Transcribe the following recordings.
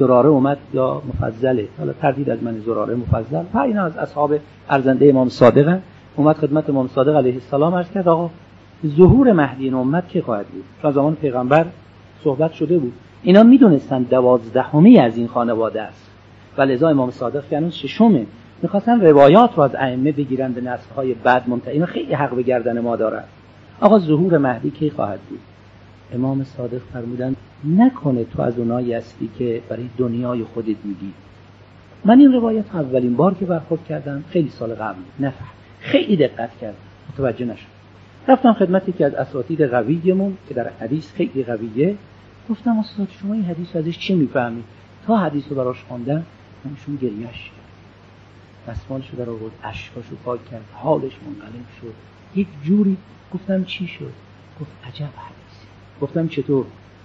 زراره اومد یا مفضله. حالا تردید از من زراره مفضل. ها اینا از اصحاب ارزنده امام صادق اومد خدمت امام صادق علیه السلام عرض کرد آقا ظهور مهدی این امت که خواهد بود؟ چون زمان پیغمبر صحبت شده بود. اینا می‌دونستن دوازدهمی از این خانواده است. و لذا امام صادق که هنوز ششمه. می‌خواستن روایات رو از ائمه بگیرن به نسل های بعد اینا خیلی حق به گردن ما دارن. آقا ظهور مهدی کی خواهد بود؟ امام صادق فرمودن نکنه تو از اونایی هستی که برای دنیای خودت میگی. من این روایت اولین بار که برخورد کردم خیلی سال قبل. نفهم خیلی دقت کردم متوجه نشد. رفتم خدمتی که از اساتید قویمون که در حدیث خیلی قویه. گفتم استاد شما این حدیث ازش چی می‌فهمید؟ تا حدیث رو براش خواندم منشون گریش دستمالشو در آورد اشکاشو پاک کرد حالش منقلب شد. یک جوری گفتم چی شد؟ گفت عجب حدیثی گفتم چطور؟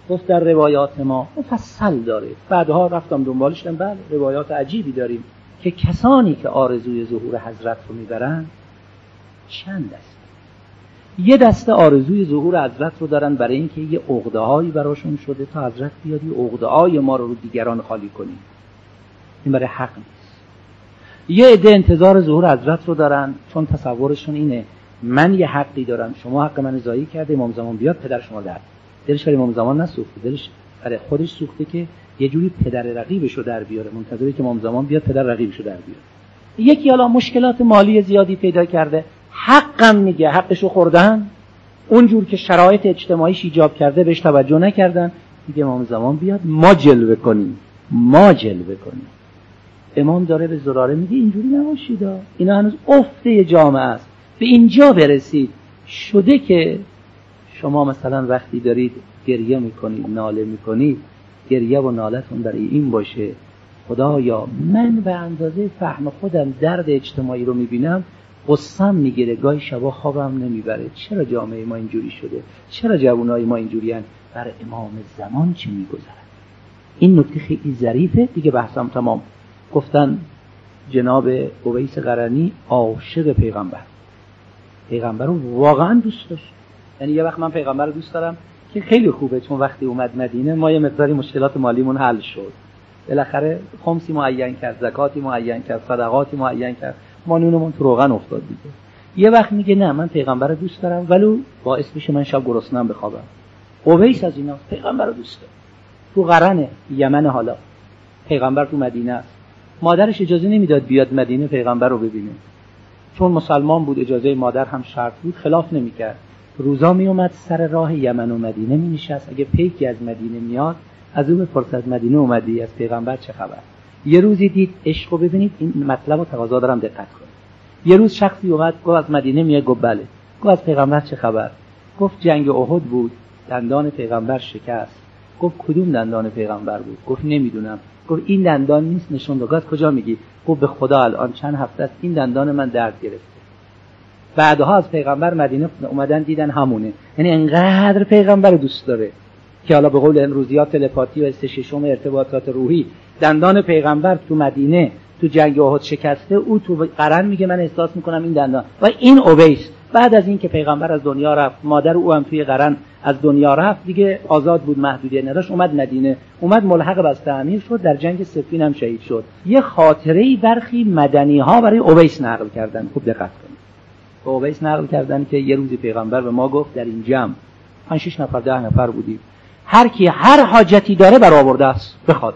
گفت در روایات ما مفصل داره. بعدها رفتم دنبالش بله روایات عجیبی داریم که کسانی که آرزوی ظهور حضرت رو می‌برن چند دسته؟ یه دسته آرزوی ظهور حضرت رو دارن برای اینکه یه عقده هایی براشون شده تا حضرت بیاد یه عقده های ما رو رو دیگران خالی کنیم. این برای حق نیست. یه عده انتظار ظهور حضرت رو دارن چون تصورشون اینه من یه حقی دارم شما حق من زایی کرده امام زمان بیاد پدر شما در دلش برای امام زمان نسوخته. دلش برای خودش سوخته که یه جوری پدر رقیبش رو در بیاره. منتظره که امام زمان بیاد پدر رقیبش رو در بیاره. یکی حالا مشکلات مالی زیادی پیدا کرده. حقم میگه حقشو خوردن. اونجور که شرایط اجتماعیش ایجاب کرده بهش توجه نکردن. میگه امام زمان بیاد ما جلوه کنیم. ما جلوه کنیم. امام داره به زراره میگه اینجوری نباشید. اینا هنوز افته جامعه است. به اینجا برسید. شده که شما مثلا وقتی دارید گریه می‌کنید ناله می‌کنید گریه و نالتون برای این باشه خدایا من به اندازه فهم خودم درد اجتماعی رو می‌بینم قصم می‌گیره گاهی شبا خوابم نمی‌بره. چرا جامعه ما اینجوری شده؟ چرا جوانای ما اینجوری هن؟ بر امام زمان چی میگذرد؟ این نکته خیلی ظریفه. دیگه بحثم تمام. گفتن جناب اویس قرنی عاشق پیغمبر. پیغمبر رو واقعا دوست داشت. یعنی یه وقت من پیغمبر دوست دارم که خیلی خوبه چون وقتی اومد مدینه ما یه مقداری مشکلات مالیمون حل شد. بالاخره خمسی معین کرد زکاتی معین کرد صدقاتی معین کرد. ما نونمون تو روغن افتاد دیگه. یه وقت میگه نه من پیغمبر رو دوست دارم ولو باعث بشه من شب گرسنم بخوابم. اویس از اینا پیغمبر رو دوست دارم. تو قرنه یمن حالا پیغمبر تو مدینه است. مادرش اجازه نمی‌داد بیاد مدینه پیغمبر رو ببینه. چون مسلمان بود اجازه مادر هم شرط بود خلاف نمی‌کرد. روزا می اومد سر راه یمن و مدینه می نشست اگه پیکی از مدینه میاد از اون فرصت مدینه اومدی از پیغمبر چه خبر؟ یه روزی دید عشق رو ببینید این مطلب و تقاضا دارم دقت کنید. یه روز شخصی اومد گفت از مدینه میاد گفت بله. گفت از پیغمبر چه خبر؟ گفت جنگ احد بود دندان پیغمبر شکست. گفت کدوم دندان پیغمبر بود؟ گفت نمی‌دونم. گفت این دندان نیست نشون گفت کجا میگی؟ گفت به خدا الان چند هفته است این دندان من درد گرفته بعدها از پیغمبر مدینه اومدن دیدن همونه. یعنی انقدر پیغمبر دوست داره که حالا به قول امروزیات تلپاتی و استششم ارتباطات روحی. دندان پیغمبر تو مدینه تو جنگ احد شکسته او تو قرن میگه من احساس می‌کنم این دندان. و این اویس بعد از اینکه پیغمبر از دنیا رفت مادر او هم توی قرن از دنیا رفت دیگه آزاد بود محدودیت نداشت اومد مدینه. اومد ملحق بس تعمیر شد در جنگ سفین هم شهید شد. یه خاطره برخی مدنی ها برای اویس نقل کردن. خوب دقت به نقل کردن که یه روزی پیغمبر به ما گفت در این جمع. 5 6 نفر ده نفر بودیم. هر کی هر حاجتی داره برآورده است بخواد.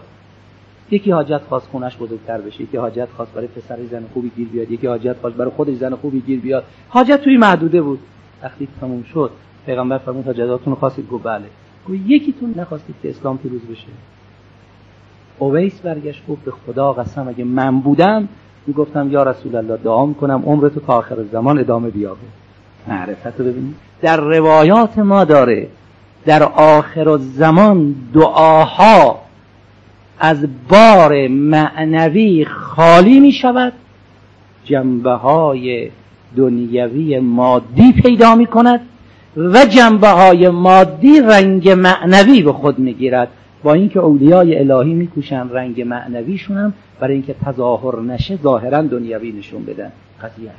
یکی حاجت خواست خونش بزرگتر بشه یکی حاجت خواست برای پسر زن خوبی گیر بیاد یکی حاجت خواست برای خودش زن خوبی گیر بیاد. حاجت توی محدوده بود. وقتی تموم شد پیغمبر فرمود حاجتاتون خواستید؟ گفت بله. گفت یکیتون نخواستید که اسلام پیروز بشه. اویس برگشت گفت به خدا قسم اگه من بودم می‌گفتم یا رسول الله دعا کنم عمرتو تا آخر زمان ادامه بیابه معرفت رو ببینید در روایات ما داره در آخر زمان دعاها از بار معنوی خالی می شود جنبه های دنیوی مادی پیدا می کند و جنبه های مادی رنگ معنوی به خود می گیرد با اینکه اولیای الهی میکوشن رنگ معنویشون هم برای اینکه تظاهر نشه ظاهرا دنیوی نشون بدن. قضیه